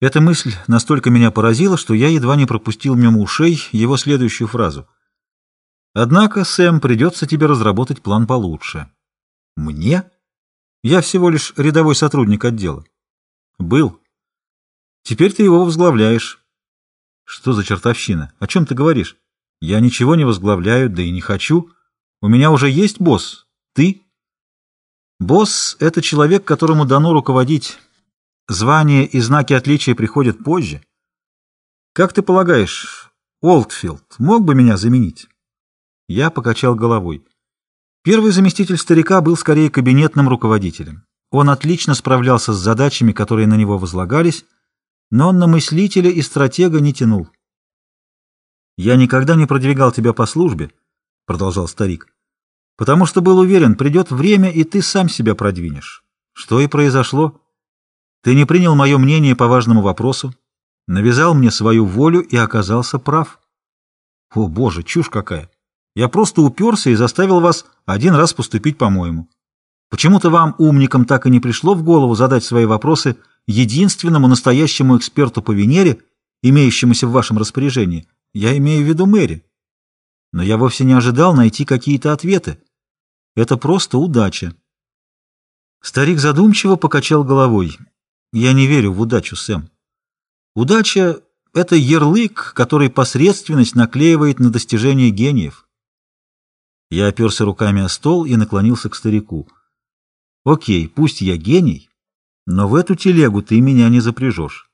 Эта мысль настолько меня поразила, что я едва не пропустил мимо ушей его следующую фразу. «Однако, Сэм, придется тебе разработать план получше». «Мне? Я всего лишь рядовой сотрудник отдела». «Был. Теперь ты его возглавляешь». «Что за чертовщина? О чем ты говоришь?» «Я ничего не возглавляю, да и не хочу. У меня уже есть босс. Ты?» «Босс — это человек, которому дано руководить». Звания и знаки отличия приходят позже. Как ты полагаешь, Олдфилд мог бы меня заменить? Я покачал головой. Первый заместитель старика был скорее кабинетным руководителем. Он отлично справлялся с задачами, которые на него возлагались, но он на мыслителя и стратега не тянул. «Я никогда не продвигал тебя по службе», — продолжал старик, «потому что был уверен, придет время, и ты сам себя продвинешь. Что и произошло. Ты не принял мое мнение по важному вопросу, навязал мне свою волю и оказался прав. О, боже, чушь какая! Я просто уперся и заставил вас один раз поступить по-моему. Почему-то вам, умникам, так и не пришло в голову задать свои вопросы единственному настоящему эксперту по Венере, имеющемуся в вашем распоряжении. Я имею в виду Мэри. Но я вовсе не ожидал найти какие-то ответы. Это просто удача. Старик задумчиво покачал головой. Я не верю в удачу, Сэм. Удача — это ярлык, который посредственность наклеивает на достижение гениев. Я оперся руками о стол и наклонился к старику. Окей, пусть я гений, но в эту телегу ты меня не запряжешь.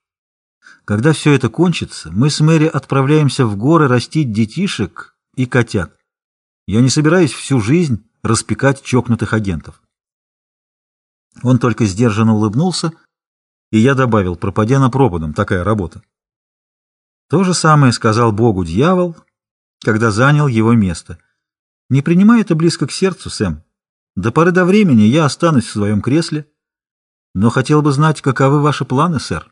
Когда все это кончится, мы с Мэри отправляемся в горы растить детишек и котят. Я не собираюсь всю жизнь распекать чокнутых агентов. Он только сдержанно улыбнулся, и я добавил, пропадя на пропадом, такая работа. То же самое сказал Богу дьявол, когда занял его место. Не принимай это близко к сердцу, Сэм. До поры до времени я останусь в своем кресле, но хотел бы знать, каковы ваши планы, сэр.